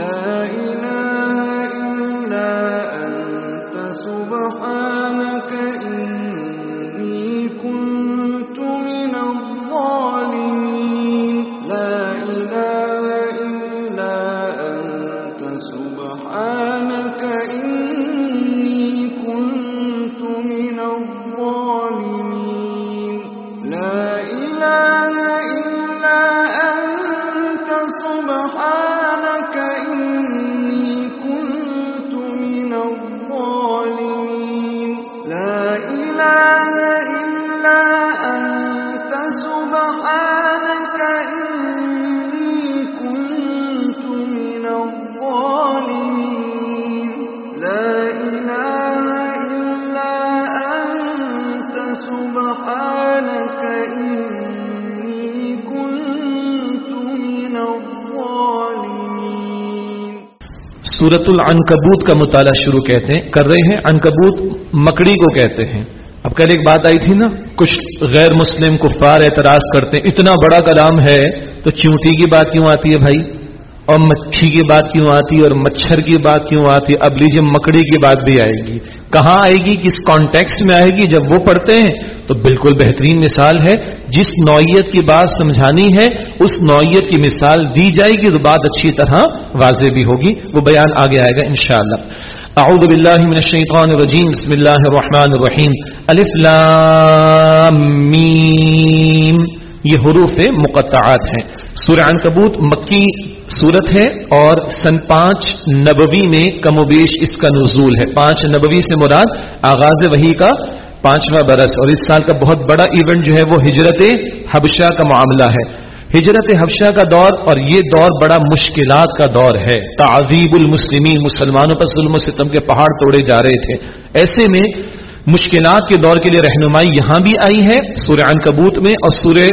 love. سورت العنکبوت کا مطالعہ شروع کہتے ہیں، کر رہے ہیں انکبوت مکڑی کو کہتے ہیں۔ اب کل ایک بات آئی تھی نا، کچھ غیر مسلم کفار اعتراض کرتے ہیں، اتنا بڑا کلام ہے، تو چونٹی کی بات کیوں آتی ہے بھائی؟ اور مچھی کی بات کیوں آتی ہے اور مچھر کی بات کیوں آتی؟ ہے اب لیجیے مکڑی کی بات بھی آئے گی۔ کہاں آئے گی؟ کس کانٹیکسٹ میں آئے گی؟ جب وہ پڑھتے ہیں تو بالکل بہترین مثال ہے۔ جس نوعیت کی بات سمجھانی ہے، اس نوعیت کی مثال دی جائے گی تو بات اچھی طرح واضح بھی ہوگی۔ وہ بیان آگے آئے گا انشاءاللہ۔ اعوذ باللہ من الشیطان الرجیم۔ بسم اللہ الرحمن الرحیم۔ الف لام میم۔ یہ حروف مقطعات ہیں۔ سورہ عنکبوت مکی صورت ہے اور سن پانچ نبوی میں کم و بیش اس کا نزول ہے۔ پانچ نبوی سے مراد آغاز وہی کا پانچواں برس۔ اور اس سال کا بہت بڑا ایونٹ جو ہے وہ ہجرت حبشہ کا معاملہ ہے۔ ہجرت حبشہ کا دور اور یہ دور بڑا مشکلات کا دور ہے۔ تعذیب المسلمین، مسلمانوں پر ظلم و ستم کے پہاڑ توڑے جا رہے تھے۔ ایسے میں مشکلات کے دور کے لیے رہنمائی یہاں بھی آئی ہے سورہ کبوت میں اور سورہ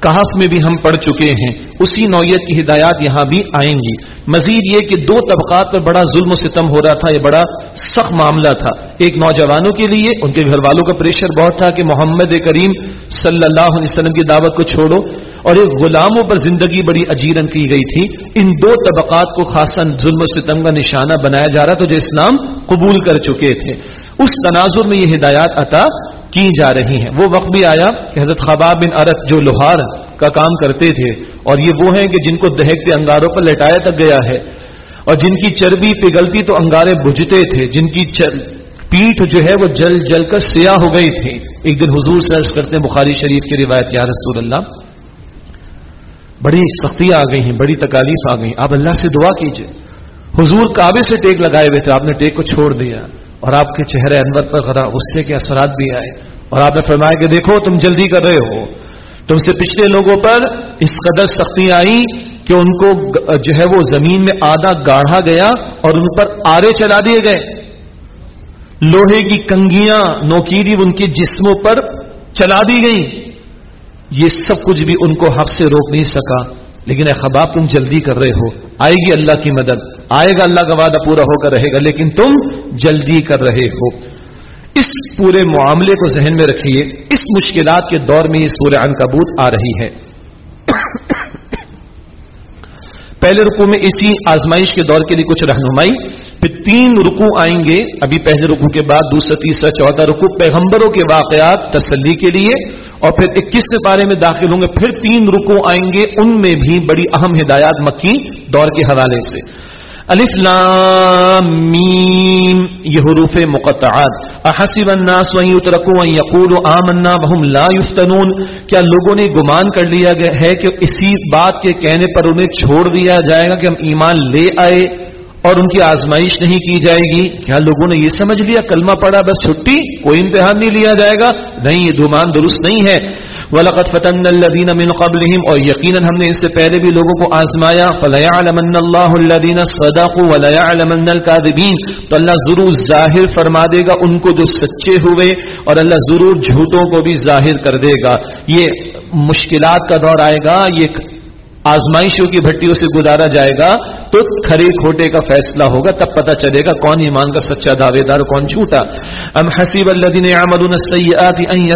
کہف میں بھی ہم پڑھ چکے ہیں، اسی نوعیت کی ہدایات یہاں بھی آئیں گی۔ مزید یہ کہ دو طبقات پر بڑا ظلم و ستم ہو رہا تھا، یہ بڑا سخت معاملہ تھا۔ ایک نوجوانوں کے لیے، ان کے گھر والوں کا پریشر بہت تھا کہ محمد کریم صلی اللہ علیہ وسلم کی دعوت کو چھوڑو۔ اور ایک غلاموں پر زندگی بڑی اجیرن کی گئی تھی۔ ان دو طبقات کو خاصا ظلم و ستم کا نشانہ بنایا جا رہا تھا، جو اسلام قبول کر چکے تھے۔ اس تناظر میں یہ ہدایات عطا کی جا رہی ہیں۔ وہ وقت بھی آیا کہ حضرت خباب بن عرت جو لوہار کا کام کرتے تھے، اور یہ وہ ہیں کہ جن کو دہکتے انگاروں پر لٹایا تک گیا ہے۔ اور جن کی چربی پگھلتی تو انگارے بجھتے تھے، جن کی چر... پیٹھ جو ہے وہ جل جل کر سیاہ ہو گئی تھی۔ ایک دن حضور سرچ کرتے ہیں بخاری شریف کی روایت یا رسول اللہ۔ بڑی سختیاں آ گئی ہیں، بڑی تکالیف آ گئی آپ اللہ سے دعا کیجیے۔ حضور کعبے سے ٹیک لگائے ہوئے تھے، آپ نے ٹیک کو چھوڑ دیا۔ اور آپ کے چہرے انور پر غرا غصے کے اثرات بھی آئے اور آپ نے فرمایا کہ دیکھو تم جلدی کر رہے ہو۔ تم سے پچھلے لوگوں پر اس قدر سختی آئی کہ ان کو جو ہے وہ زمین میں آدھا گاڑھا گیا اور ان پر آرے چلا دیے گئے۔ لوہے کی کنگیاں، نوکیری ان کے جسموں پر چلا دی گئی یہ سب کچھ بھی ان کو حق سے روک نہیں سکا۔ لیکن اے خباب، تم جلدی کر رہے ہو۔ آئے گی اللہ کی مدد۔ آئے گا اللہ کا وعدہ پورا ہو کر رہے گا، لیکن تم جلدی کر رہے ہو۔ اس پورے معاملے کو ذہن میں رکھیے، اس مشکلات کے دور میں یہ سورہ عنکبوت آ رہی ہے۔ پہلے رکو میں اسی آزمائش کے دور کے لیے کچھ رہنمائی، پھر تین رکو آئیں گے۔ ابھی پہلے رکو کے بعد، دوسرا، تیسرا، چوتھا رکو پیغمبروں کے واقعات، تسلی کے لیے، اور پھر اکیس پارے میں داخل ہوں گے۔ پھر تین رکو آئیں گے، ان میں بھی بڑی اہم ہدایات مکی دور کے حوالے سے۔ الف لام میم، یہ حروف مقطعات۔ احسب الناس وان يتركوا ان يقولوا آمنا وهم لا يفتنون کیا لوگوں نے گمان کر لیا گیا ہے کہ اسی بات کے کہنے پر انہیں چھوڑ دیا جائے گا کہ ہم ایمان لے آئے اور ان کی آزمائش نہیں کی جائے گی؟ کیا لوگوں نے یہ سمجھ لیا؟ کلمہ پڑا بس چھٹی، کوئی امتحان نہیں لیا جائے گا؟ نہیں، یہ دھومان درست نہیں ہے۔ ولقت فتن الَّذِينَ من قبلهم اور یقیناً ہم نے اس سے پہلے بھی لوگوں کو آزمایا، فَلَيَعْلَمَنَّ اللَّهُ الَّذِينَ صدقوا وَلَيَعْلَمَنَّ الْكَاذِبِينَ تو اللہ ضرور ظاہر فرما دے گا ان کو جو سچے ہوئے اور اللہ ضرور جھوٹوں کو بھی ظاہر کر دے گا۔ یہ مشکلات کا دور آئے گا، یہ آزمائشوں کی بھٹیوں سے گزارا جائے گا تو کھڑے کھوٹے کا فیصلہ ہوگا، تب پتہ چلے گا کون ایمان کا سچا دعوے دار کون جھوٹا۔ ام حسیب الذین یعملون السیئات ان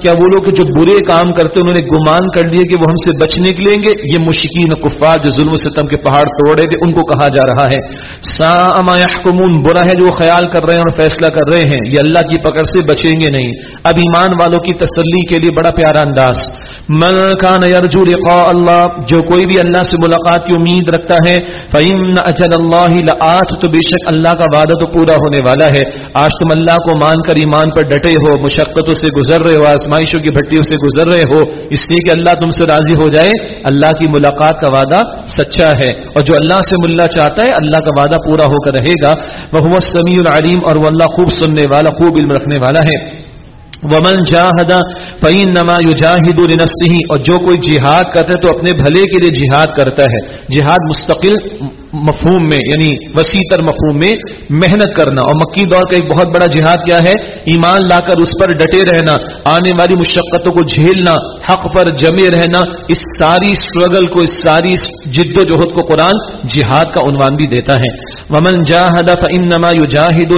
کیا وہ لوگ جو برے کام کرتے انہوں نے گمان کر لیے کہ وہ ہم سے بچ نکلیں گے؟ یہ مشکین کفار جو ظلم و ستم کے پہاڑ توڑے گے ان کو کہا جا رہا ہے۔ سا ما يحكمون برا ہے جو خیال کر رہے ہیں اور فیصلہ کر رہے ہیں۔ یہ اللہ کی پکڑ سے بچیں گے نہیں۔ اب ایمان والوں کی تسلی کے لیے بڑا پیارا انداز۔ من کان یرجو لقاء اللہ جو کوئی بھی اللہ سے ملاقات کی امید رکھتا ہے، فإن اجل اللہ لآت، تو بے شک اللہ کا وعدہ تو پورا ہونے والا ہے۔ آج تم اللہ کو مان کر ایمان پر ڈٹے ہو، مشقتوں سے گزر رہے ہو، آزمائشوں کی بھٹیوں سے گزر رہے ہو، اس لیے کہ اللہ تم سے راضی ہو جائے۔ اللہ کی ملاقات کا وعدہ سچا ہے۔ اور جو اللہ سے ملا چاہتا ہے، اللہ کا وعدہ پورا ہو کر رہے گا۔ وہ سمیع العلیم اور وہ اللہ خوب سننے والا، خوب علم رکھنے والا ہے۔ ومن جاہدا فعین نما یو جاہد اور جو کوئی جہاد کرتا ہے تو اپنے بھلے کے لیے جہاد کرتا ہے۔ جہاد مستقل مفہوم میں یعنی وسیع تر مفہوم میں محنت کرنا۔ اور مکی دور کا ایک بہت بڑا جہاد کیا ہے؟ ایمان لا کر اس پر ڈٹے رہنا، آنے والی مشقتوں کو جھیلنا، حق پر جمے رہنا، اس ساری اسٹرگل کو، اس ساری جد و جہد کو قرآن جہاد کا عنوان بھی دیتا ہے۔ ومن جاہد فعین نما یو جاہد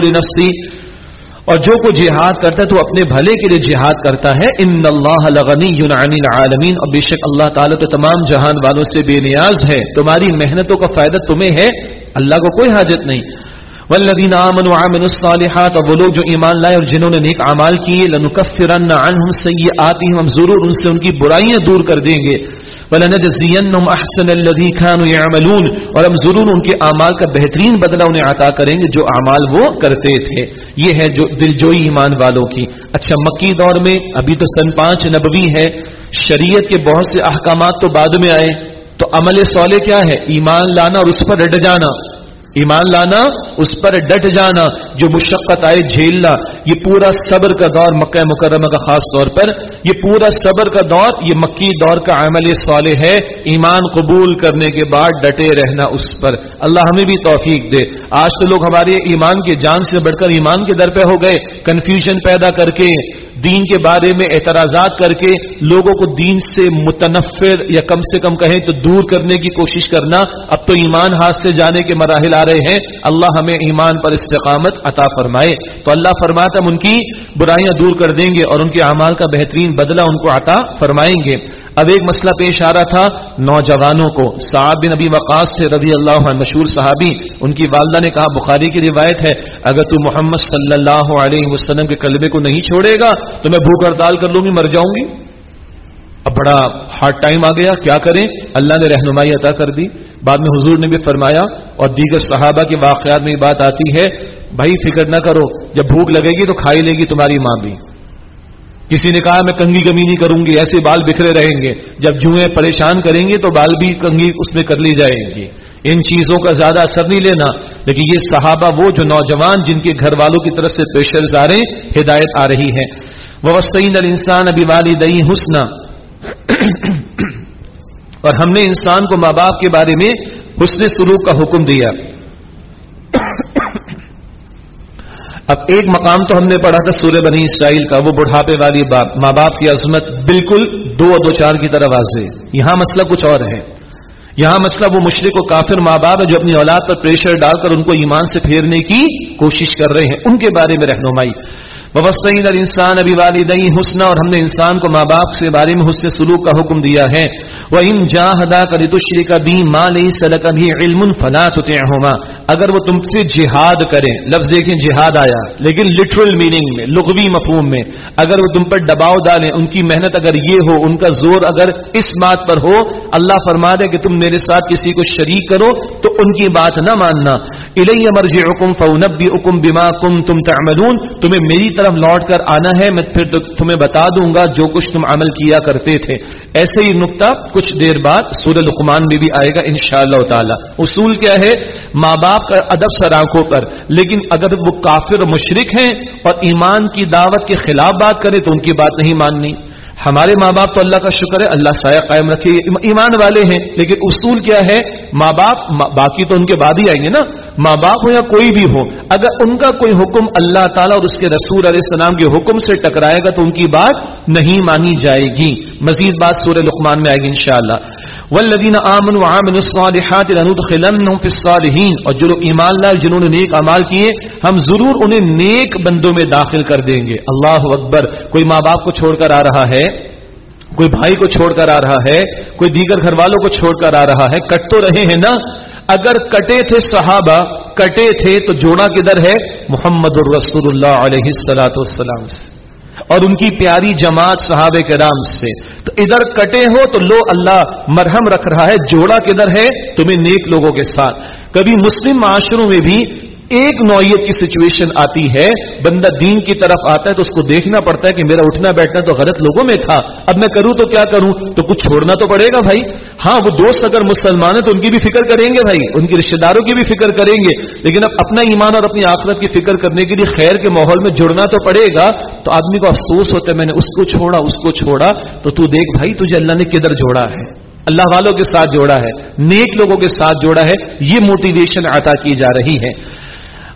اور جو کو جہاد کرتا ہے تو اپنے بھلے کے لیے جہاد کرتا ہے۔ ان اللہ لغنی یونانی العالمین۔ اور بے شک اللہ تعالیٰ تو تمام جہان والوں سے بے نیاز ہے۔ تمہاری محنتوں کا فائدہ تمہیں ہے۔ اللہ کو کوئی حاجت نہیں۔ والذین آمنوا وعملوا الصالحات اور وہ لوگ جو ایمان لائے اور جنہوں نے نیک اعمال کیے، لنکفرن عنہم سیئاتہم ہم ضرور ان سے ان کی برائیاں دور کر دیں گے۔ وَلَنَجْزِيَنَّهُمْ أَحْسَنَ الَّذِي كَانُوا يَعْمَلُونَ۔ اور ہم ضرور ان کے اعمال کا بہترین بدلہ انہیں عطا کریں گے جو اعمال وہ کرتے تھے۔ یہ ہے جو دلجوئی ایمان والوں کی۔ اچھا مکی دور میں ابھی تو سن پانچ نبوی ہے۔ شریعت کے بہت سے احکامات تو بعد میں آئے۔ تو عمل صالح کیا ہے؟ ایمان لانا اور اس پر ڈٹ جانا۔ ایمان لانا، اس پر ڈٹ جانا، جو مشقت آئے جھیلنا، یہ پورا صبر کا دور مکہ مکرمہ کا خاص طور پر، یہ پورا صبر کا دور، یہ مکی دور کا عمل صالح ہے، ایمان قبول کرنے کے بعد ڈٹے رہنا اس پر۔ اللہ ہمیں بھی توفیق دے۔ آج تو لوگ ہمارے ایمان کے جان سے بڑھ کر ایمان کے در پہ ہو گئے کنفیوژن پیدا کر کے۔ دین کے بارے میں اعتراضات کر کے لوگوں کو دین سے متنفر یا کم سے کم کہیں تو دور کرنے کی کوشش کرنا اب تو ایمان ہاتھ سے جانے کے مراحل آ رہے ہیں۔ اللہ ہمیں ایمان پر استقامت عطا فرمائے۔ تو اللہ فرماتا ہم ان کی برائیاں دور کر دیں گے اور ان کے اعمال کا بہترین بدلہ ان کو عطا فرمائیں گے۔ اب ایک مسئلہ پیش آ رہا تھا نوجوانوں کو صاحب بن نبی وقاص سے رضی اللہ عنہ، مشہور صحابی، ان کی والدہ نے کہا، بخاری کی روایت ہے، اگر تو محمد صلی اللہ علیہ وسلم کے کلبے کو نہیں چھوڑے گا، تو میں بھوک ہڑتال کر لوں گی، مر جاؤں گی۔ اب بڑا ہارڈ ٹائم آ گیا، کیا کریں؟ اللہ نے رہنمائی عطا کر دی۔ بعد میں حضور نے بھی فرمایا، اور دیگر صحابہ کے واقعات میں یہ بات آتی ہے، بھائی فکر نہ کرو، جب بھوک لگے گی تو کھائی لے گی تمہاری ماں بھی۔ کسی نے کہا، میں کنگی کمی نہیں کروں گی، ایسے بال بکھرے رہیں گے۔ جب جوئیں پریشان کریں گے تو بال بھی کنگی اس میں کر لی جائیں گی۔ ان چیزوں کا زیادہ اثر نہیں لینا۔ لیکن یہ صحابہ وہ جو نوجوان جن کے گھر والوں کی طرف سے پریشر آ رہے ہدایت آ رہی ہے۔ وہ سعین السان ابھی والی دئی حسن اور ہم نے انسان کو ماں باپ کے بارے میں حسن سلوک کا حکم دیا۔ اب ایک مقام تو ہم نے پڑھا تھا سورہ بنی اسرائیل کا، وہ بڑھاپے والی باپ ماں باپ کی عظمت بالکل دو دو چار کی طرح واضح یہاں مسئلہ کچھ اور ہے۔ یہاں مسئلہ وہ مشرق و کافر ماں باپ ہے جو اپنی اولاد پر پریشر ڈال کر ان کو ایمان سے پھیرنے کی کوشش کر رہے ہیں۔ ان کے بارے میں رہنمائی۔ وسعین السان ابھی والدئی حسن اور ہم نے انسان کو ماں باپ کے بارے میں حسن سلوک کا حکم دیا ہے۔ وہ ان جاہدا کری تشری کا بھی ماں لئی سل کا بھی علم فلاط اگر وہ تم سے جہاد کریں، لفظ دیکھیں جہاد آیا، لیکن لٹرل میننگ میں، لغوی مفہوم میں، اگر وہ تم پر دباؤ ڈالیں، ان کی محنت اگر یہ ہو، ان کا زور اگر اس بات پر ہو، اللہ فرما دے کہ تم میرے ساتھ کسی کو شریک کرو، تو ان کی بات نہ ماننا۔ الیہ مرجع حکم فونبی حکم بیما تعملون۔ تمہیں میری طرف لوٹ کر آنا ہے، میں پھر تمہیں بتا دوں گا جو کچھ تم عمل کیا کرتے تھے۔ ایسے ہی نقطہ کچھ دیر بعد سورہ لقمان میں بھی آئے گا انشاءاللہ تعالی۔ اصول کیا ہے؟ ماں باپ کا ادب سر آنکھوں پر۔ لیکن اگر وہ کافر مشرق ہیں اور ایمان کی دعوت کے خلاف بات کرے تو ان کی بات نہیں ماننی۔ ہمارے ماں باپ تو اللہ کا شکر ہے، اللہ سایہ قائم رکھے، ایمان والے ہیں۔ لیکن اصول کیا ہے؟ ماں باپ باقی تو ان کے بعد ہی آئیں گے نا۔ ماں باپ ہو یا کوئی بھی ہو، اگر ان کا کوئی حکم اللہ تعالیٰ اور اس کے رسول علیہ السلام کے حکم سے ٹکرائے گا تو ان کی بات نہیں مانی جائے گی۔ مزید بات سورہ لقمان میں آئے گی انشاءاللہ۔ والذین آمنوا وعملوا الصالحات لندخلنهم في الصالحین اور جو لوگ ایمان لائے، جنہوں نے نیک اعمال کیے، ہم ضرور انہیں نیک بندوں میں داخل کر دیں گے۔ اللہ اکبر۔ کوئی ماں باپ کو چھوڑ کر آ رہا ہے۔ کوئی بھائی کو چھوڑ کر آ رہا ہے، کوئی دیگر گھر والوں کو چھوڑ کر آ رہا ہے، کٹ تو رہے ہیں نا؟ اگر کٹے تھے صحابہ، کٹے تھے تو جوڑا کدھر ہے؟ محمد الرسول اللہ علیہ السلاۃ والسلام سے۔ اور ان کی پیاری جماعت صحابہ کرام سے۔ تو ادھر کٹے ہو تو لو اللہ مرہم رکھ رہا ہے، جوڑا کدھر ہے؟ تمہیں نیک لوگوں کے ساتھ۔ کبھی مسلم معاشروں میں بھی ایک نوعیت کی سچویشن آتی ہے، بندہ دین کی طرف آتا ہے تو اس کو دیکھنا پڑتا ہے کہ میرا اٹھنا بیٹھنا تو غلط لوگوں میں تھا، اب میں کروں تو کیا کروں؟ تو کچھ چھوڑنا تو پڑے گا بھائی۔ ہاں وہ دوست اگر مسلمان ہے تو ان کی بھی فکر کریں گے بھائی، ان کی رشتے داروں کی بھی فکر کریں گے۔ لیکن اب اپنا ایمان اور اپنی آخرت کی فکر کرنے کے لیے خیر کے ماحول میں جڑنا تو پڑے گا۔ تو آدمی کو افسوس ہوتا ہے، میں نے اس کو چھوڑا، اس کو چھوڑا۔ تو تو دیکھ بھائی، تجھے اللہ نے کدھر جوڑا ہے؟ اللہ والوں کے ساتھ جوڑا ہے، نیک لوگوں کے ساتھ جوڑا ہے۔ یہ موٹیویشن عطا کی جا رہی ہے۔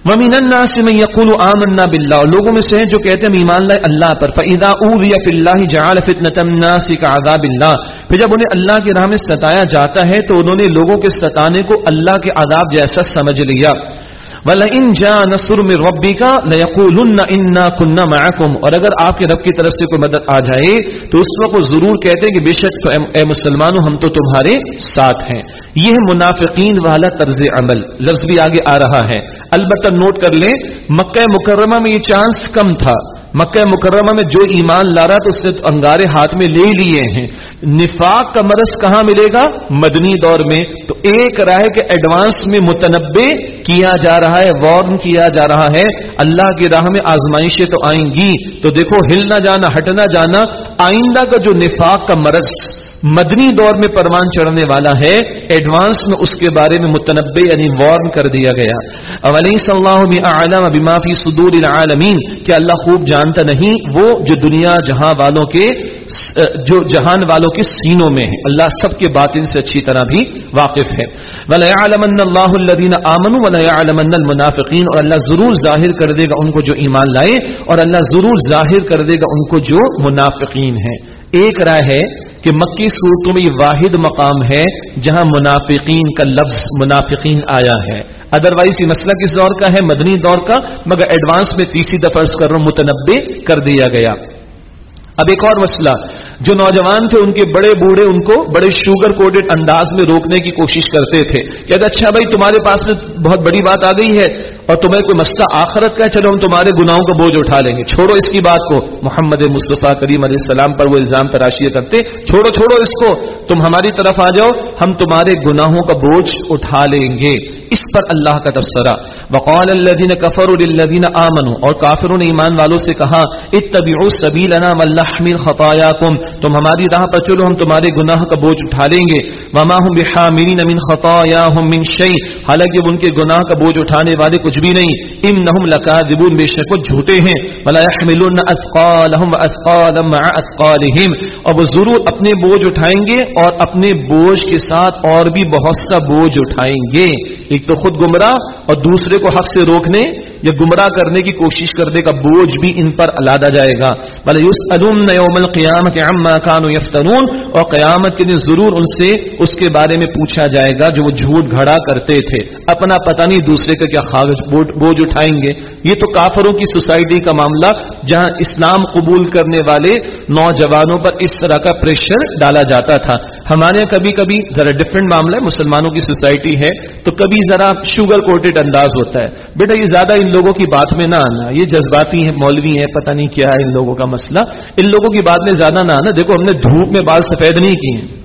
ومین الناس من يقول آمنا بالله. لوگوں میں سے ہیں جو کہتے ہیں ایمان لائے اللہ پر. فاذا اوذي في الله جعل فتنه الناس كعذاب الله. پھر جب انہیں اللہ کی راہ میں ستایا جاتا ہے تو انہوں نے لوگوں کے ستانے کو اللہ کے عذاب جیسا سمجھ لیا. وَلَئِن جَاءَ نَصْرٌ مِّن رَّبِّكَ لَيَقُولُنَّ إِنَّا كُنَّا مَعَكُمْ. اور اگر آپ کے رب کی طرف سے کوئی مدد آ جائے تو اس وقت وہ ضرور کہتے ہیں کہ بے شک اے مسلمانوں ہم تو تمہارے ساتھ ہیں. یہ منافقین والا طرز عمل. لفظ بھی آگے آ رہا ہے. البتہ نوٹ کر لیں، مکہ مکرمہ میں یہ چانس کم تھا۔ مکہ مکرمہ میں جو ایمان لا رہا تو اس نے انگارے ہاتھ میں لے لیے ہیں۔ نفاق کا مرض کہاں ملے گا؟ مدنی دور میں۔ تو ایک رائے کے ایڈوانس میں متنبع کیا جا رہا ہے، وارن کیا جا رہا ہے۔ اللہ کی راہ میں آزمائشیں تو آئیں گی۔ تو دیکھو ہل نہ جانا، ہٹنا جانا، آئندہ کا جو نفاق کا مرض مدنی دور میں پروان چڑھنے والا ہے ایڈوانس میں اس کے بارے میں متنبع یعنی وارن کر دیا گیا۔ اولی صلی اللہ عالم ابھی صدور العالمین۔ کہ اللہ خوب جانتا نہیں؟ وہ جو دنیا جہاں والوں کے، جو جہان والوں کے سینوں میں ہے۔ اللہ سب کے باطن سے اچھی طرح بھی واقف ہے۔ ولیعلمن اللہ الذین آمنوا ولیعلمن المنافقین اور اللہ ضرور ظاہر کر دے گا ان کو جو ایمان لائے، اور اللہ ضرور ظاہر کر دے گا ان کو جو منافقین ہیں۔ ایک رائے ہے کہ مکی صورتوں میں یہ واحد مقام ہے جہاں منافقین کا لفظ منافقین آیا ہے۔ ادروائز یہ مسئلہ کس دور کا ہے؟ مدنی دور کا، مگر ایڈوانس میں تیسری دفعہ کر رہا ہوں متنبع کر دیا گیا۔ اب ایک اور مسئلہ۔ جو نوجوان تھے، ان کے بڑے بوڑھے ان کو بڑے شوگر کوڈڈ انداز میں روکنے کی کوشش کرتے تھے۔ کہتے اچھا بھائی، تمہارے پاس میں بہت بڑی بات آ گئی ہے اور تمہیں کوئی مسئلہ آخرت کا ہے، چلو ہم تمہارے گناہوں کا بوجھ اٹھا لیں گے۔ چھوڑو اس کی بات کو۔ محمد مصطفیٰ کریم علیہ السلام پر وہ الزام تراشی کرتے۔ چھوڑو چھوڑو اس کو۔ تم ہماری طرف آ جاؤ، ہم تمہارے گناہوں کا بوجھ اٹھا لیں گے۔ اس پر اللہ کا تبصرہ۔ وقال الذين كفروا للذين امنوا اور کافروں نے ایمان والوں سے کہا، اتبعوا سبيلنا ولنحمل خطاياكم تم ہماری راہ پر چلو، ہم تمہارے گناہ کا بوجھ اٹھا لیں گے۔ وما هم بحاملين من خطاياهم من شيء۔ حالانکہ ان کے گناہ کا بوجھ اٹھانے والے کچھ بھی نہیں۔ انہم لکاذبون بے شک وہ جھوٹے ہیں۔ ولا يحملون اثقالهم واثقالا مع اثقالهم اور وہ ضرور اپنے بوجھ اٹھائیں گے اور اپنے بوجھ کے ساتھ اور بھی بہت سا بوجھ اٹھائیں گے۔ ایک تو خود گمراہ اور دوسرے کو حق سے روکنے۔ یا گمراہ کرنے کی کوشش کرنے کا بوجھ بھی ان پر الادا جائے گا۔ بھلے یوس ادم یوم القیامت عما اور قیامت کے دن ضرور ان سے اس کے بارے میں پوچھا جائے گا جو وہ جھوٹ گھڑا کرتے تھے۔ اپنا پتہ نہیں دوسرے کا کیا بوجھ اٹھائیں گے۔ یہ تو کافروں کی سوسائٹی کا معاملہ جہاں اسلام قبول کرنے والے نوجوانوں پر اس طرح کا پریشر ڈالا جاتا تھا۔ ہمارے کبھی کبھی ذرا ڈفرینٹ معاملہ ہے، مسلمانوں کی سوسائٹی ہے، تو کبھی ذرا شوگر کوٹڈ انداز ہوتا ہے۔ بیٹا، یہ زیادہ ان لوگوں کی بات میں نہ آنا۔ یہ جذباتی ہیں، مولوی ہیں، پتہ نہیں کیا ہے ان لوگوں کا مسئلہ۔ ان لوگوں کی بات میں زیادہ نہ آنا۔ دیکھو، ہم نے دھوپ میں بال سفید نہیں کیے۔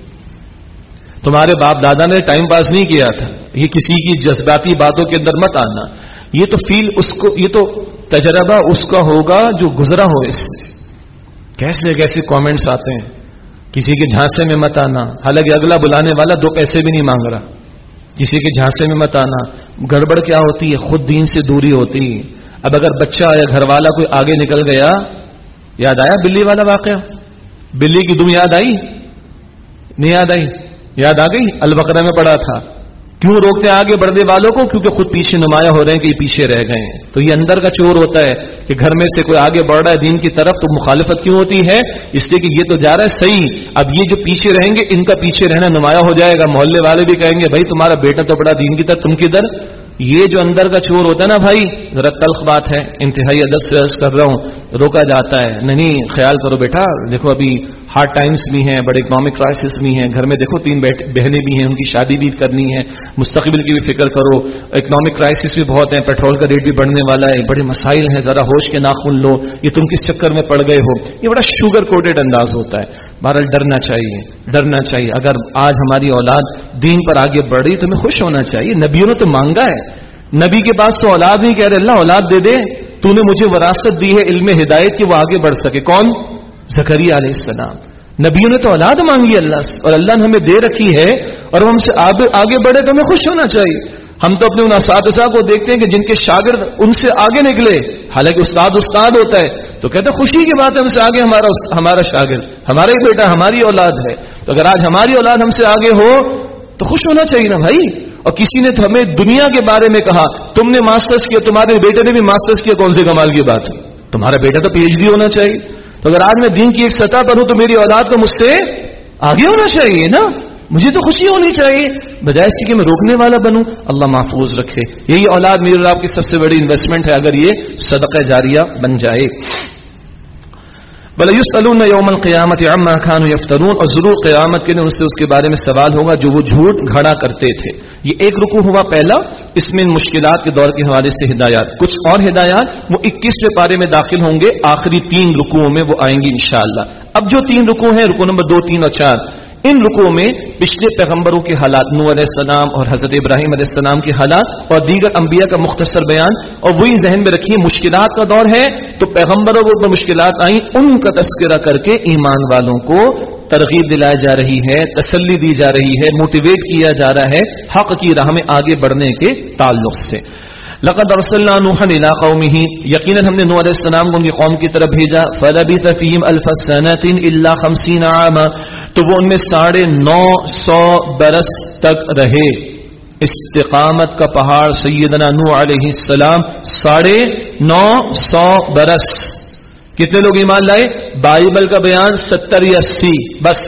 تمہارے باپ دادا نے ٹائم پاس نہیں کیا تھا۔ یہ کسی کی جذباتی باتوں کے اندر مت آنا۔ یہ تو فیل اس کو، یہ تو تجربہ اس کا ہوگا جو گزرا ہو اس سے۔ کیسے کیسے کامنٹس آتے ہیں؟ کسی کے جھانسے میں مت آنا۔ حالانکہ اگلا بلانے والا دو پیسے بھی نہیں مانگ رہا۔ کسی کے جھانسے میں مت آنا۔ گڑبڑ کیا ہوتی ہے؟ خود دین سے دوری ہوتی۔ اب اگر بچہ یا گھر والا کوئی آگے نکل گیا، یاد آیا بلی والا واقعہ؟ بلی کی دم یاد آئی؟ نہیں یاد آئی؟ یاد آ گئی؟ البقرہ میں پڑا تھا۔ کیوں روکتے ہیں آگے بڑھنے والوں کو؟ کیونکہ خود پیچھے نمایاں ہو رہے ہیں کہ یہ پیچھے رہ گئے ہیں۔ تو یہ اندر کا چور ہوتا ہے کہ گھر میں سے کوئی آگے بڑھ رہا ہے دین کی طرف تو مخالفت کیوں ہوتی ہے؟ اس لیے کہ یہ تو جا رہا ہے صحیح۔ اب یہ جو پیچھے رہیں گے، ان کا پیچھے رہنا نمایاں ہو جائے گا۔ محلے والے بھی کہیں گے، بھائی تمہارا بیٹا تو بڑا دین کی طرف، تم کدھر؟ یہ جو اندر کا چور ہوتا ہے نا بھائی، ذرا تلخ بات ہے۔ انتہائی ادب سے عرض کر رہا ہوں، روکا جاتا ہے۔ نہیں، خیال کرو بیٹا۔ دیکھو ابھی ہارڈ ٹائمز بھی ہیں، بڑے اکنامک کرائسس بھی ہیں۔ گھر میں دیکھو، تین بہنیں بھی ہیں، ان کی شادی بھی کرنی ہے۔ مستقبل کی بھی فکر کرو۔ اکنامک کرائسس بھی بہت ہیں پیٹرول کا ریٹ بھی بڑھنے والا ہے۔ بڑے مسائل ہیں، ذرا ہوش کے ناخن لو۔ یہ تم کس چکر میں پڑ گئے ہو؟ یہ بڑا شوگر کوٹیڈ انداز ہوتا ہے۔ بہرحال ڈرنا چاہیے ڈرنا چاہیے۔ اگر آج ہماری اولاد دین پر آگے بڑھ رہی تو ہمیں خوش ہونا چاہیے۔ نبیوں نے تو مانگا ہے۔ نبی کے پاس تو اولاد نہیں، کہہ رہے، اللہ اولاد دے دے۔ تو نے مجھے وراثت دی ہے، علم ہدایت کہ وہ آگے بڑھ سکے۔ کون؟ زکری علیہ السلام۔ نبیوں نے تو اولاد مانگی اللہ سے، اور اللہ نے ہمیں دے رکھی ہے، اور ہم سے آگے بڑھے تو ہمیں خوش ہونا چاہیے۔ ہم تو اپنے ان اساتذہ کو دیکھتے ہیں کہ جن کے شاگرد ان سے آگے نکلے۔ حالانکہ استاد استاد ہوتا ہے، تو کہتے ہیں خوشی کی بات ہے ہم سے آگے ہمارا ہمارا شاگرد۔ ہمارا ہی بیٹا، ہماری اولاد ہے۔ تو اگر آج ہماری اولاد ہم سے آگے ہو، تو خوش ہونا چاہیے نا بھائی۔ اور کسی نے تو ہمیں دنیا کے بارے میں کہا، تم نے ماسٹرس کیا تمہارے بیٹے نے بھی ماسٹرس کیا کون سے کمال کی بات ہے؟ تمہارا بیٹا تو پی ایچ ڈی ہونا چاہیے۔ اگر آج میں دین کی ایک سطح پر ہوں تو میری اولاد کو مجھ سے آگے ہونا چاہیے نا؟ مجھے تو خوشی ہونی چاہیے۔ بجائے اس کی کہ میں روکنے والا بنوں، اللہ محفوظ رکھے۔ یہی اولاد میرے آپ کی سب سے بڑی انویسٹمنٹ ہے، اگر یہ صدقہ جاریہ بن جائے۔ بلس یوم القیامت عما كانوا یفترون، اور ضرور قیامت کے دن اس سے اس کے بارے میں سوال ہوگا جو وہ جھوٹ گھڑا کرتے تھے۔ یہ ایک رکو ہوا پہلا، اس میں ان مشکلات کے دور کے حوالے سے ہدایات۔ کچھ اور ہدایات وہ اکیسویں پارے میں داخل ہوں گے، آخری تین رکوؤں میں وہ آئیں گی انشاءاللہ۔ اب جو تین رکو ہیں رکو نمبر دو، تین اور چار۔ ان رکو میں پچھلے پیغمبروں کے حالات نو علیہ السلام اور حضرت ابراہیم علیہ السلام کے حالات اور دیگر انبیاء کا مختصر بیان اور وہی ذہن میں رکھیے، مشکلات کا دور ہے تو پیغمبروں کو اوپر مشکلات آئیں، ان کا تذکرہ کر کے ایمان والوں کو ترغیب دلائی جا رہی ہے، تسلی دی جا رہی ہے موٹیویٹ کیا جا رہا ہے حق کی راہ میں آگے بڑھنے کے تعلق سے۔ لقد ارسلنا نوحا الى قومه، یقینا ہم نے نوح علیہ السلام کو ان کی قوم کی طرف بھیجا۔ فلبث فيهم الف سنه الا 50 عاما۔ تو وہ ان میں ساڑھے نو سو برس تک رہے۔ استقامت کا پہاڑ سیدنا نو علیہ السلام ساڑھے نو سو برس۔ کتنے لوگ ایمان لائے؟ بائبل کا بیان ستر یا اسی، بس۔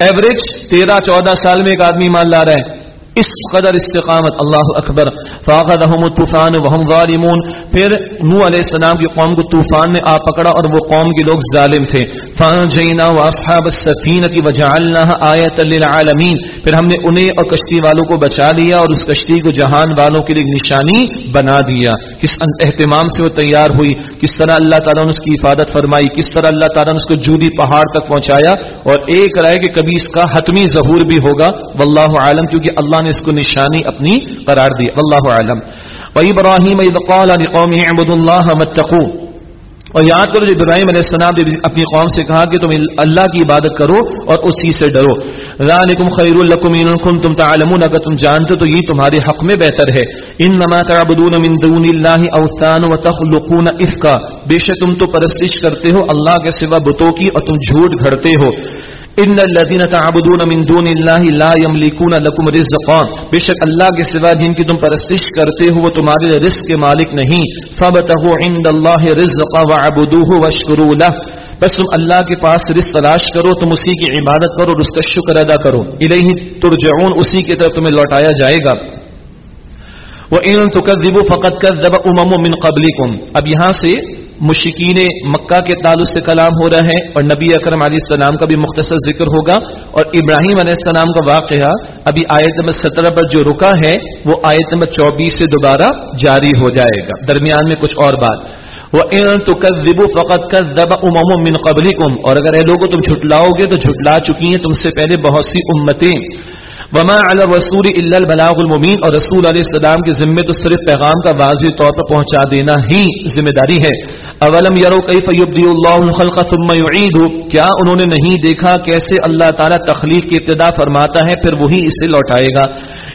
ایوریج تیرہ، چودہ سال میں ایک آدمی ایمان لا رہا ہے۔ اس قدر استقامت اللہ اکبر فاقدہم الطوفان وہم غالمون پھر نو علیہ السلام کی قوم کو طوفان نے آ پکڑا اور وہ قوم کے لوگ ظالم تھے۔ فانجینا واصحاب السفینہ وجعلناها آیۃ للعالمین۔ پھر ہم نے انہیں اور کشتی والوں کو بچا لیا اور اس کشتی کو جہان والوں کے لیے نشانی بنا دیا۔ کس اہتمام سے وہ تیار ہوئی؟ کس طرح اللہ تعالیٰ نے اس کی حفاظت فرمائی؟ کس طرح اللہ تعالیٰ نے اس کو جودی پہاڑ تک پہنچایا؟ اور ایک رائے کہ کبھی اس کا حتمی ظہور بھی ہوگا۔ واللہ عالم، کیونکہ اللہ نے اس کو نشانی اپنی قرار دی۔ اللہ عالم و ابراہیم اور یاد کرو جو ابراہیم علیہ السلام نے اپنی قوم سے کہا کہ تم اللہ کی عبادت کرو اور اسی سے ڈرو۔ ذالکم خیر لکم ان کنتم تعلمون۔ اگر تم جانتے تو یہ تمہارے حق میں بہتر ہے۔ انما تعبدون من دون اللہ اوثان وتخلقون افکا بے شک تم تو پرستش کرتے ہو اللہ کے سوا بتوں کی اور تم جھوٹ گھڑتے ہو۔ ان الذين تعبدون من دون الله لا يملكون لكم رزقا۔ بے شک اللہ کے سوا جن کی تم پرستش کرتے ہو وہ تمہارے رزق کے مالک نہیں۔ فبتغوا عند الله رزقا وعبدوه واشكروا له۔ بس تم اللہ کے پاس رزق تلاش کرو، تم اسی کی عبادت کرو اور اس کا شکر ادا کرو۔ الیہ ترجعون، اسی کی طرف تمہیں لوٹایا جائے گا۔ وَإِن تُكَذِّبُوا فَقَدْ كَذَّبَ أُمَمٌ مِّن قَبْلِكُمْ۔ اب یہاں سے مشکین مکہ کے تعلق سے کلام ہو رہا ہے اور نبی اکرم علیہ السلام کا بھی مختصر ذکر ہوگا اور ابراہیم علیہ السلام کا واقعہ ابھی آیت نمبر سترہ پر جو رکا ہے وہ آیت نمبر چوبیس سے دوبارہ جاری ہو جائے گا۔ درمیان میں کچھ اور بات۔ وہ ان تو فقط کر دب امام من قبل اور اگر اے لوگوں تم جھٹلاؤ گے تو جھٹلا چکی ہیں تم سے پہلے بہت سی امتیں۔ وما علی رسول الا البلاغ المبین اور رسول علیہ السلام کے ذمے تو صرف پیغام کا واضح طور پر پہنچا دینا ہی ذمہ داری ہے۔ اولم یرو کیف یبدی اللہ الخلق ثم یعید کیا انہوں نے نہیں دیکھا کیسے اللہ تعالی تخلیق کی ابتدا فرماتا ہے، پھر وہی اسے لوٹائے گا۔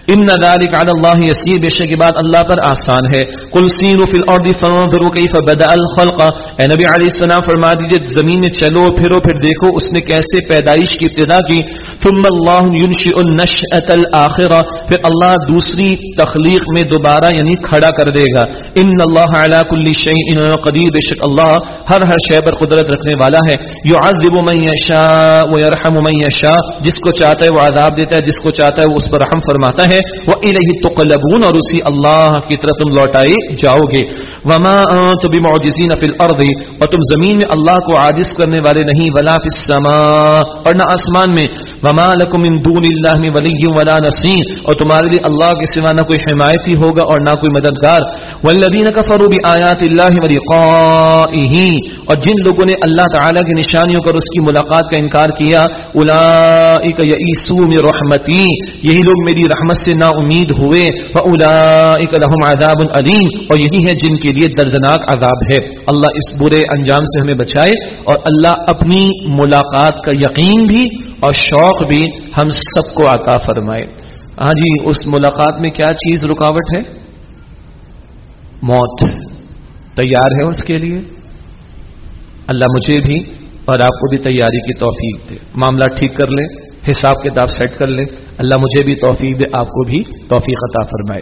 ان ذلك على الله يسير، بے شک بات اللہ پر آسان ہے۔ قل سیروا في الارض فانظروا كيف بدا الخلق۔ اے نبی علیہ السلام، فرما دیجیے، زمین میں چلو، پھرو، پھر دیکھو، اس نے کیسے پیدائش کی ابتدا کی۔ ثم اللہ ينشئ النشأة الاخرہ پھر اللہ دوسری تخلیق میں دوبارہ یعنی کھڑا کر دے گا۔ ان اللہ على كل شيء قدیر بے شک اللہ ہر ہر شے پر قدرت رکھنے والا ہے۔ يعذب من يشاء ويرحم من يشاء۔ جس کو چاہتا ہے وہ عذاب دیتا ہے، جس کو چاہتا ہے وہ اس پر رحم فرماتا ہے۔ ہے۔ وہ الہی تقلبون اور اسی اللہ کی طرف تم لوٹائے جاؤ گے وما انتم بمعجزین فی الارض اور تم زمین میں اللہ کو عاجز کرنے والے نہیں، ولا فی السماء۔ اور نہ آسمان میں۔ وما لکم من دون اللہ من ولی ولا نصیر اور تمہارے لیے اللہ کے سوا نہ کوئی حمایتی ہوگا اور نہ کوئی مددگار۔ والذین کفروا بآیات اللہ ولقائه۔ اور جن لوگوں نے اللہ تعالی کی نشانیوں پر اس کی ملاقات کا انکار کیا اولئک یئسوا من رحمتی۔ یہی لوگ میری رحمت سے نا امید ہوئے لهم عذاب علیم اور یہی ہے جن کے لیے دردناک عذاب ہے۔ اللہ اس برے انجام سے ہمیں بچائے اور اللہ اپنی ملاقات کا یقین بھی اور شوق بھی ہم سب کو عطا فرمائے۔ ہاں جی اس ملاقات میں کیا چیز رکاوٹ ہے؟ موت۔ تیار ہے اس کے لیے؟ اللہ مجھے بھی اور آپ کو بھی تیاری کی توفیق دے۔ معاملہ ٹھیک کر لیں، حساب کتاب سیٹ کر لیں۔ اللہ مجھے بھی توفیق دے، آپ کو بھی توفیق عطا فرمائے۔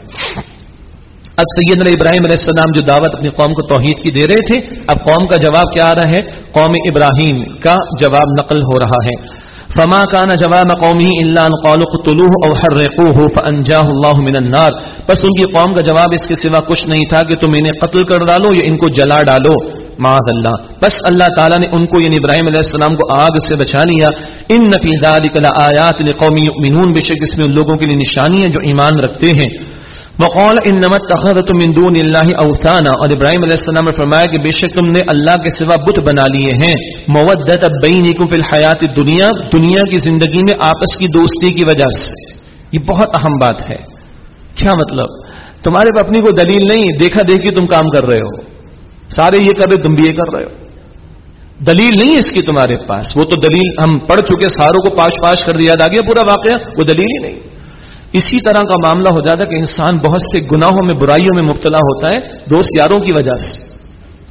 سید ابراہیم علیہ السلام جو دعوت اپنی قوم کو توحید کی دے رہے تھے، اب قوم کا جواب کیا آ رہا ہے؟ قوم ابراہیم کا جواب نقل ہو رہا ہے۔ فما كان جواب قومه الا ان قالوا قتلوه او حرقوه فانجاه الله من النار۔ بس ان کی قوم کا جواب اس کے سوا کچھ نہیں تھا کہ تم انہیں قتل کر ڈالو یا ان کو جلا ڈالو۔ معاذ اللہ. بس اللہ تعالیٰ نے ان کو یعنی ابراہیم علیہ السلام کو آگ سے بچا لیا. ان نفی ذالک لآیات لقوم یؤمنون بے شک اس میں ان لوگوں کے لیے نشانی ہے جو ایمان رکھتے ہیں. وقال انما اتخذت من دون اللہ اوثانا اور ابراہیم علیہ السلام نے فرمایا کہ بے شک تم نے اللہ کے سوا بت بنا لیے ہیں. مودت بینکم فی الحیات الدنیا دنیا کی زندگی میں آپس کی دوستی کی وجہ سے. یہ بہت اہم بات ہے. کیا مطلب؟ تمہارے پاس اپنی کوئی دلیل نہیں. دیکھا دیکھی تم کام کر رہے ہو. سارے یہ کر رہے تم بھی یہ کر رہے ہو۔ دلیل نہیں اس کی تمہارے پاس۔ وہ تو دلیل ہم پڑھ چکے ساروں کو پاش پاش کر دیا۔ گیا پورا واقعہ؟ وہ دلیل ہی نہیں۔ اسی طرح کا معاملہ ہو جاتا کہ انسان بہت سے گناہوں میں، برائیوں میں مبتلا ہوتا ہے دوست یاروں کی وجہ سے۔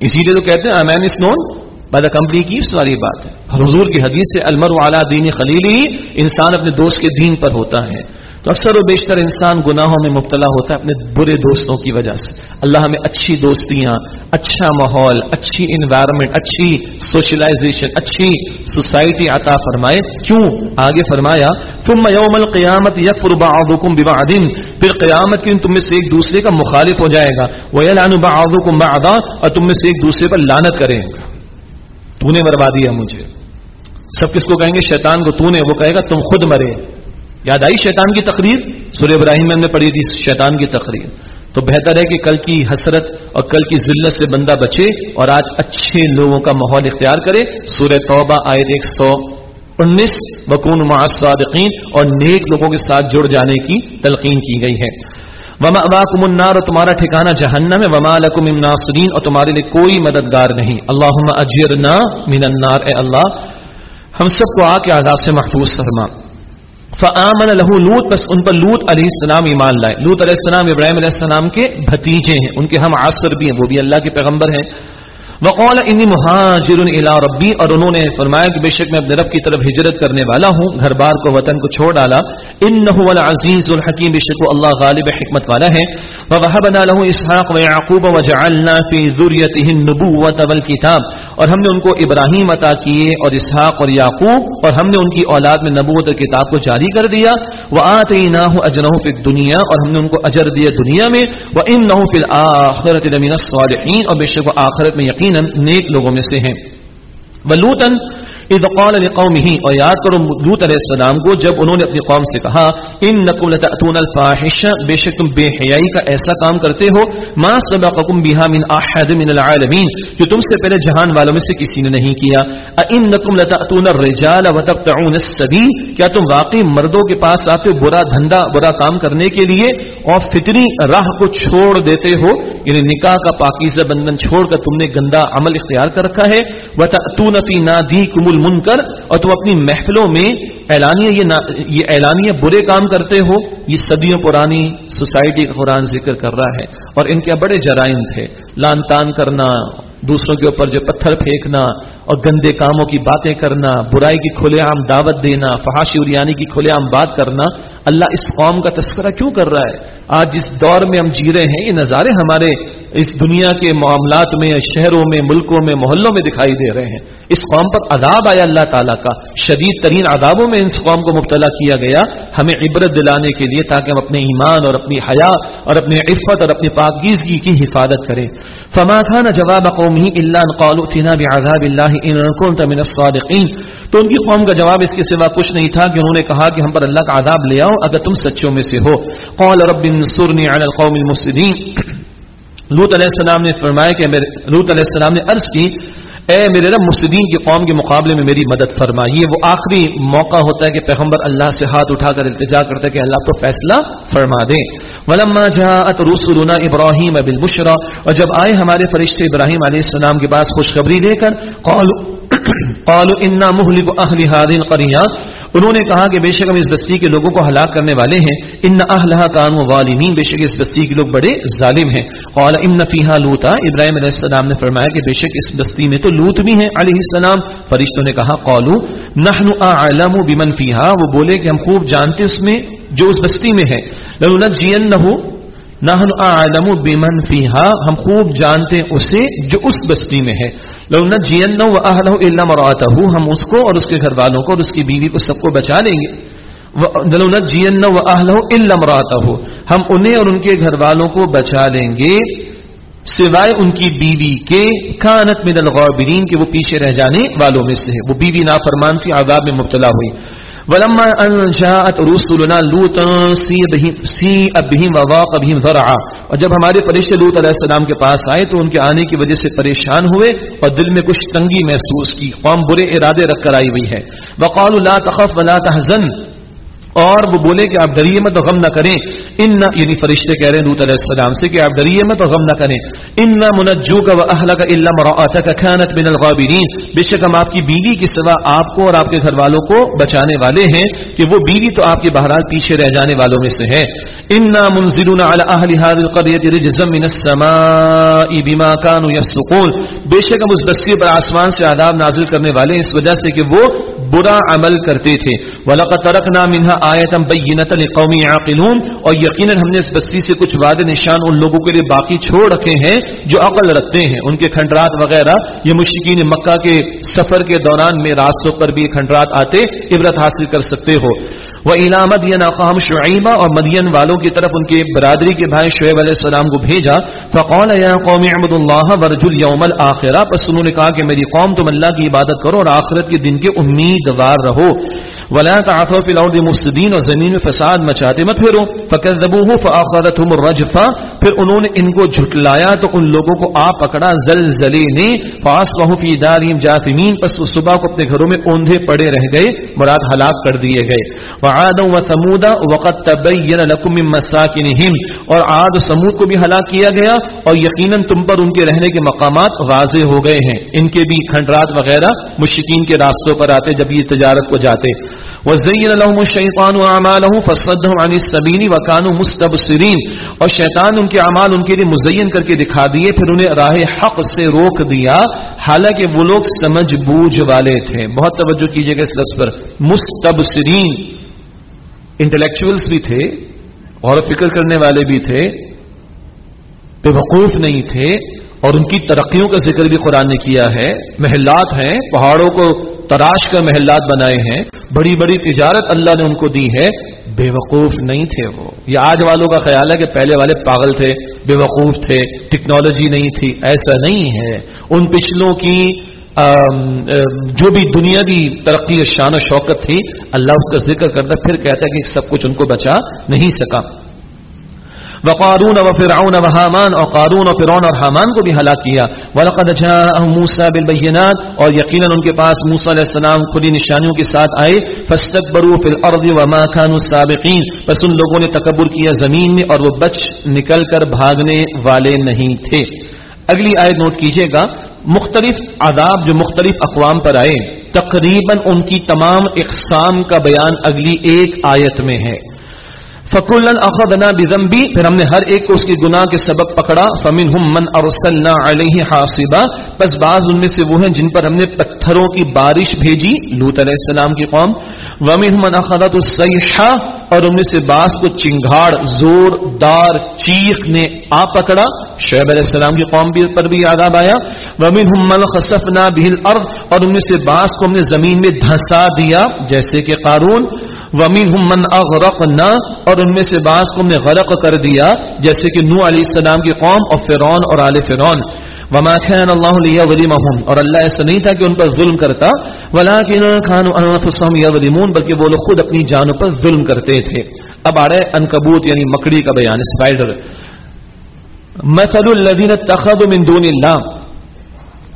اسی لیے تو کہتے ہیں مین از نون بائی دا کمپنی کی ساری بات ہے۔ حضور کی حدیث سے المر والا دین خلیل ہی انسان اپنے دوست کے دین پر ہوتا ہے۔ تو اکثر و بیشتر انسان گناہوں میں مبتلا ہوتا ہے اپنے برے دوستوں کی وجہ سے۔ اللہ ہمیں اچھی دوستیاں اچھا ماحول، اچھی انوائرمنٹ اچھی سوشلائزیشن اچھی سوسائٹی عطا فرمائے۔ کیوں؟ آگے فرمایا تم یوم القیامت یکفر بعضکم ببعض۔ پھر قیامت کے تم میں سے ایک دوسرے کا مخالف ہو جائے گا۔ ویلعن بعضکم بعضا، اور تم میں سے ایک دوسرے پر لعنت کریں گا تو نے بربا دیا مجھے۔ سب کس کو کہیں گے؟ شیطان کو۔ تو نے وہ کہے گا، تم خود مرے۔ یاد آئی شیطان کی تقریر؟ سورہ ابراہیم میں نے پڑھی تھی شیطان کی تقریر۔ تو بہتر ہے کہ کل کی حسرت اور کل کی ذلت سے بندہ بچے اور آج اچھے لوگوں کا ماحول اختیار کرے۔ سورہ توبہ آئے ایک سو انیس بکون معصادقین اور نیک لوگوں کے ساتھ جڑ جانے کی تلقین کی گئی ہے۔ وما اباکم النار اور تمہارا ٹھکانہ جہنم ہے۔ وما لکم الناصرین اور تمہارے لیے کوئی مددگار نہیں۔ اللہم اجرنا من النار، اے اللہ، ہم سب کو آ کے آغاز سے محفوظ فرما۔ فآمن لہو لوت، بس ان پر لوت علیہ السلام ایمان لائے۔ لوت علیہ السلام ابراہیم علیہ السلام کے بھتیجے ہیں، ان کے ہم عاصر بھی ہیں، وہ بھی اللہ کے پیغمبر ہیں۔ وقول انی مہاجر الى ربی اور انہوں نے فرمایا کہ بے شک میں اپنے رب کی طرف ہجرت کرنے والا ہوں، گھر بار کو وطن کو چھوڑ ڈالا۔ انه العزیز الحکیم بے شک اللہ غالب حکمت والا ہے۔ ووهبنا له اسحاق ويعقوب وجعلنا في ذريته النبوة والكتاب۔ اور ہم نے ان کو ابراہیم عطا کیے اور اسحاق اور یعقوب، اور ہم نے ان کی اولاد میں نبوت اور کتاب کو جاری کر دیا۔ وآتیناه اجره في الدنيا اور ہم نے ان کو اجر دیا دنیا میں۔ وانه في الاخره لمن الصالحين، اور بے شک آخرت میں یقین یقیناً نیک لوگوں میں سے ہیں۔ ولوتن اذ قال لقومه، اور یاد کرو لوط علیہ السلام کو جب انہوں نے اپنی قوم سے کہا، انکم لتاتون الفاحش، بے شک تم بے حیائی کا ایسا کام کرتے ہو، ما سبقکم بها من احد من العالمین، جو تم سے پہلے جہان والوں میں سے کسی نے نہیں کیا۔ انکم لتاتون الرجال وتقطعون السبیل، کیا تم واقعی مردوں کے پاس آتے ہو برا دھندا، برا کام کرنے کے لیے، اور فطری راہ کو چھوڑ دیتے ہو؟ یعنی نکاح کا پاکیزہ بندھن چھوڑ کر تم نے گندا عمل اختیار کر رکھا ہے۔ وتاتون فی نادیکم المنکر اور تم اپنی محفلوں میں اعلانیہ یہ یہ اعلانیہ برے کام کرتے ہو، یہ صدیوں پرانی سوسائٹی کا قرآن ذکر کر رہا ہے اور ان کے بڑے جرائم تھے۔ لان تان کرنا، دوسروں کے اوپر جو پتھر پھینکنا اور گندے کاموں کی باتیں کرنا، برائی کی کھلے عام دعوت دینا، فحاشی اریانی کی کھلے عام بات کرنا، اللہ اس قوم کا تذکرہ کیوں کر رہا ہے؟ آج جس دور میں ہم جی رہے ہیں، یہ نظارے ہمارے اس دنیا کے معاملات میں، شہروں میں، ملکوں میں، محلوں میں دکھائی دے رہے ہیں۔ اس قوم پر عذاب آیا اللہ تعالیٰ کا۔ شدید ترین عذابوں میں اس قوم کو مبتلا کیا گیا۔ ہمیں عبرت دلانے کے لیے تاکہ ہم اپنے ایمان اور اپنی حیا اور اپنی عفت اور اپنی پاکیزگی کی حفاظت کریں۔ فما خان جواب قومی اللہ قالنا بعذاب اللہ من الصادقین تو ان کی قوم کا جواب اس کے سوا کچھ نہیں تھا کہ انہوں نے کہا کہ ہم پر اللہ کا عذاب لے آؤ اگر تم سچوں میں سے ہو۔ قال رب انصرنی علی القوم المفسدین لوت علیہ السلام نے فرمایا کہ لوت علیہ السلام نے عرض کی، اے میرے رب مسلمین کی قوم کے مقابلے میں میری مدد فرمائیے وہ آخری موقع ہوتا ہے کہ پیغمبر اللہ سے ہاتھ اٹھا کر التجا کرتا ہے کہ اللہ تو فیصلہ فرما دے۔ ولما جاءت رسولنا ابراہیم بالبشرا، اور جب آئے ہمارے فرشتے ابراہیم علیہ السلام کے پاس خوشخبری لے کر، قالوا قالوا انا مهلك اهل هذه القريه انہوں نے کہا کہ بے شک ہم اس بستی کے لوگوں کو ہلاک کرنے والے ہیں۔ ان اہلها كانوا ظالمین بے شک اس بستی کے لوگ بڑے ظالم ہیں۔ قال ان فيها لوطا، ابراہیم علیہ السلام نے فرمایا کہ بے شک اس بستی میں تو لوط بھی ہیں علیہ السلام۔ فرشتوں نے کہا قالوا نحن اعلم بمن فيها وہ بولے کہ ہم خوب جانتے اس میں جو اس بستی میں ہے۔ لنجینه نحن اعلم بمن ہم خوب جانتے اسے جو اس بستی میں ہے۔ لنجینه واهله الا امراته ہم اس کو اور اس کے گھر والوں کو اور اس کی بیوی کو سب کو بچا لیں گے۔ لنجینه واهله الا ہو ہم انہیں اور ان کے گھر والوں کو بچا لیں گے۔ سوائے ان کی بیوی کے، کانت من الغابرین کے وہ پیچھے رہ جانے والوں میں سے ہے وہ بیوی نافرمان تھی عذاب میں مبتلا ہوئی۔ ولما ان جاءت رسلنا لوط سيء بهم وضاق بهم ذرعا. اور جب ہمارے فرشتے لوط علیہ السلام کے پاس آئے تو ان کے آنے کی وجہ سے پریشان ہوئے اور دل میں کچھ تنگی محسوس کی قوم برے ارادے رکھ کر آئی ہوئی ہے وقالوا لا تخف ولا تحزن۔ اور وہ بولے کہ آپ ڈریے مت غم نہ کریں۔ ان نہ یعنی فرشتے کہہ رہے ہیں لوت علیہ السلام سے کہ آپ ڈریے مت غم نہ کریں۔ ان نہ منجو کا اہل کا اللہ کا خیانت من الغابرین۔ بے شک ہم آپ کی بیوی کے سوا آپ کو اور آپ کے گھر والوں کو بچانے والے ہیں کہ وہ بیوی تو آپ کے بہرحال پیچھے رہ جانے والوں میں سے ہے انا منزلون على اهل هذه القريه رجزا من السماء بما كانوا يفسقون۔ بے شک ہم اس بستی پر آسمان سے عذاب نازل کرنے والے ہیں، اس وجہ سے کہ وہ برا عمل کرتے تھے. وَلَقَدْ تَرَكْنَا مِنْهَا آیَةً بَيِّنَةً لِقَوْمِ يَعْقِلُونَ اور یقیناً ہم نے اس بستی سے کچھ وعدے نشان ان لوگوں کے لیے باقی چھوڑ رکھے ہیں جو عقل رکھتے ہیں. ان کے کھنڈرات وغیرہ، یہ مشکین مکہ کے سفر کے دوران میں راستوں پر بھی کھنڈرات آتے عبرت حاصل کر سکتے ہو. وہ الا مدین اقام شعیبہ اور مدین والوں کی طرف ان کے برادری کے بھائی شعیب علیہ السلام کو بھیجا۔ فقال یا قوم احمد اللہ ورج اليوم الاخرہ پس انہوں نے کہا کہ میری قوم تم اللہ کی عبادت کرو اور آخرت کے دن کے امیدوار رہو۔ ولا تعثوا في الارض مفسدين اور زمین میں فساد مچاتے مت پھرو۔ فكذبوه فاخذتهم الرجفه پھر انہوں نے ان کو جھٹلایا تو ان لوگوں کو آ پکڑا زلزلے نے۔ فاصبحوا في دارهم جاثمين۔ پس وہ صبح کو اپنے گھروں میں اوندھے پڑے رہ گئے۔ مراد ہلاک کر دیے گئے۔ وعاد وثمود وقد تبين لكم من مساكنهم. اور عاد و ثمود کو بھی ہلاک کیا گیا اور یقینا تم پر ان کے رہنے کے مقامات واضح ہو گئے ہیں۔ ان کے بھی کھنڈرات وغیرہ مشرکین کے راستوں پر آتے جب یہ تجارت کو جاتے۔ وزین لهم الشیطان اعمالهم فصدهم عن السبیل وكانوا مستبصرین اور شیطان ان کے اعمال ان کے لیے مزین کر کے دکھا دیے، پھر انہیں راہ حق سے روک دیا۔ حالانکہ وہ لوگ سمجھ بوجھ والے تھے۔ بہت توجہ کیجیے گا اس لفظ پر۔ مستبصرین انٹلیکچوئلز بھی تھے اور فکر کرنے والے بھی تھے بے وقوف نہیں تھے، اور ان کی ترقیوں کا ذکر بھی قرآن نے کیا ہے۔ محلات ہیں، پہاڑوں کو تراش کر محلات بنائے ہیں۔ بڑی بڑی تجارت اللہ نے ان کو دی ہے۔ بے وقوف نہیں تھے وہ۔ یہ آج والوں کا خیال ہے کہ پہلے والے پاگل تھے بے وقوف تھے، ٹیکنالوجی نہیں تھی، ایسا نہیں ہے۔ ان پچھلوں کی جو بھی دنیا کی ترقی شان و شوکت تھی، اللہ اس کا ذکر کرتا، پھر کہتا ہے کہ سب کچھ ان کو بچا نہیں سکا۔ وقارون و فرعون و حامان، اور قارون و فرعون اور حامان کو بھی ہلاک کیا۔ ولقد جاءهم موسى بالبينات، اور یقینا ان کے پاس موسی علیہ السلام کھلی نشانیوں کے ساتھ آئے۔ فاستكبروا في الارض وما كانوا سابقين۔ پس ان لوگوں نے تکبر کیا زمین میں، اور وہ بچ نکل کر بھاگنے والے نہیں تھے۔ اگلی آیت نوٹ کیجیے گا۔ مختلف عذاب جو مختلف اقوام پر آئے، تقریباً ان کی تمام اقسام کا بیان اگلی ایک آیت میں ہے۔ فکلن اخذنا بذنبی پھر ہم نے ہر ایک کو اس کی گناہ کے سبب پکڑا۔ فمن من ارسلنا علیہ حاصبا۔ پس بعض ان میں سے وہ ہیں جن پر ہم نے پتھروں کی بارش بھیجی لوت علیہ السلام کی قوم۔ ومن من اخذت الصیحہ اور ان میں سے بعض کو چنگاڑ زور دار چیخ نے آ پکڑا۔ شعیب علیہ السلام کی قوم پر بھی یاد آیا۔ ومن من خسفنا به الارض اور ان میں سے بعض کو ہم نے زمین میں دھسا دیا، جیسے کہ قارون۔ ومین من اغرق نہ اور ان میں سے بعض کو ہم نے غرق کر دیا، جیسے کہ نو علیہ السلام کی قوم اور فرعون اور آل فرعون۔ وما كان الله ليظلمهم۔ اور اللہ ایسا نہیں تھا کہ ان پر ظلم کرتا، ولكن كانوا انفسهم يظلمون، بلکہ وہ لوگ خود اپنی جانوں پر ظلم کرتے تھے۔ اب آ رہے انکبوت یعنی مکڑی کا بیان، اسپائڈر۔ مثل الذين اتخذوا من دون الله.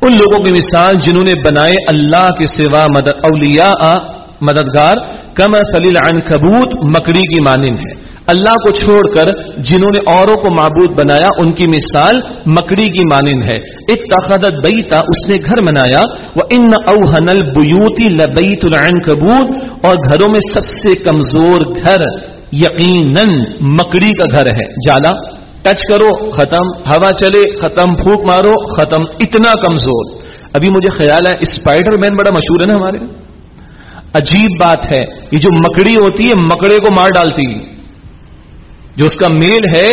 ان لوگوں کی مثال جنہوں نے بنائے اللہ کے سوا مدد اولیاء، مددگار کم سلیل کبوت مکڑی کی مانند ہے۔ اللہ کو چھوڑ کر جنہوں نے اوروں کو معبود بنایا، ان کی مثال مکڑی کی مانند ہے۔ ایک تاخت بئی اس نے گھر بنایا۔ وہ ان اوہن البیوتی لبیت العن کبوت اور گھروں میں سب سے کمزور گھر یقیناً مکڑی کا گھر ہے۔ جالا ٹچ کرو، ختم، ہوا چلے، ختم پھوک مارو، ختم، اتنا کمزور۔ ابھی مجھے خیال ہے، اسپائڈر مین بڑا مشہور ہے نا ہمارے۔ عجیب بات ہے، یہ جو مکڑی ہوتی ہے، مکڑے کو مار ڈالتی جو اس کا میل ہے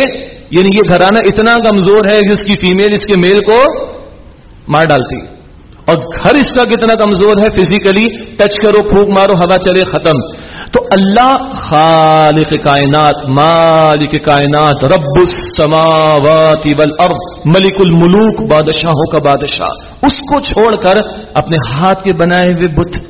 یعنی یہ گھرانہ اتنا کمزور ہے، جس کی فیمیل اس کے میل کو مار ڈالتی اور گھر اس کا کتنا کمزور ہے، فزیکلی ٹچ کرو، پھونک مارو، ہوا چلے، ختم۔ تو اللہ خالق کائنات، مالک کائنات، رب السماوات والارض، ملک الملوک، بادشاہوں کا بادشاہ، اس کو چھوڑ کر اپنے ہاتھ کے بنائے ہوئے بت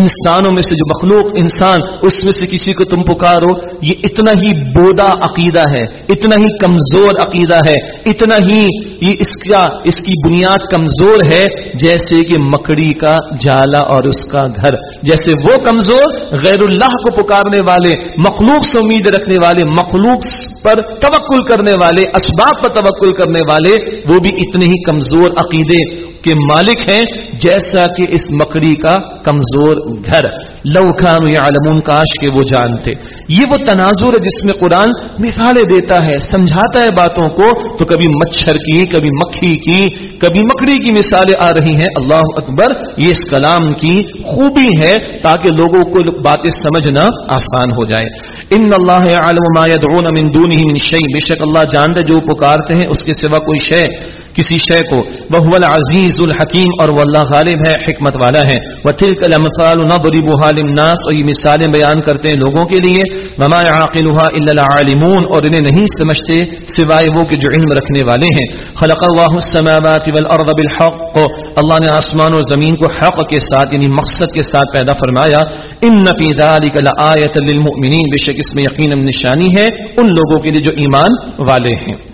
انسانوں میں سے جو مخلوق انسان اس میں سے کسی کو تم پکارو، یہ اتنا ہی بودا عقیدہ ہے، اتنا ہی کمزور عقیدہ ہے، اتنا ہی یہ اس کا اس کی بنیاد کمزور ہے جیسے کہ مکڑی کا جالا اور اس کا گھر۔ جیسے وہ کمزور غیر اللہ کو پکارنے والے، مخلوق سے امید رکھنے والے، مخلوق پر توکل کرنے والے، اسباب پر توکل کرنے والے، وہ بھی اتنے ہی کمزور عقیدے۔ کے مالک ہیں، جیسا کہ اس مکڑی کا کمزور گھر۔ لو خان یا علمون کاش کے وہ جانتے۔ یہ وہ تناظر ہے جس میں قرآن مثالیں دیتا ہے، سمجھاتا ہے باتوں کو۔ تو کبھی مچھر کی، کبھی مکھی کی، کبھی مکڑی کی مثالیں آ رہی ہیں۔ اللہ اکبر، یہ اس کلام کی خوبی ہے تاکہ لوگوں کو باتیں سمجھنا آسان ہو جائے۔ ان اللہ عالم ما يدعون من دونه من شيء بے شک اللہ جانتے جو پکارتے ہیں، اس کے سوا کوئی شے۔ کسی شے کو۔ وہ العزیز الحکیم اور وہ اللہ غالب ہے، حکمت والا ہے۔ وہ الامثال نضربها للناس، اور یہ مثالیں بیان کرتے ہیں لوگوں کے لیے۔ وما يعقلها الا العالمون، اور انہیں نہیں سمجھتے سوائے وہ کہ جو علم رکھنے والے ہیں۔ خلق الله السماوات والارض بالحق۔ اللہ نے آسمان اور زمین کو حق کے ساتھ یعنی مقصد کے ساتھ پیدا فرمایا۔ ان فی ذلک لآیۃ للمؤمنین، بے شک اس میں یقینا نشانی ہے ان لوگوں کے لیے جو ایمان والے ہیں۔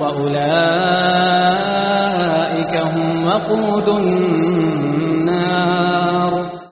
وأولئك هم وقود النار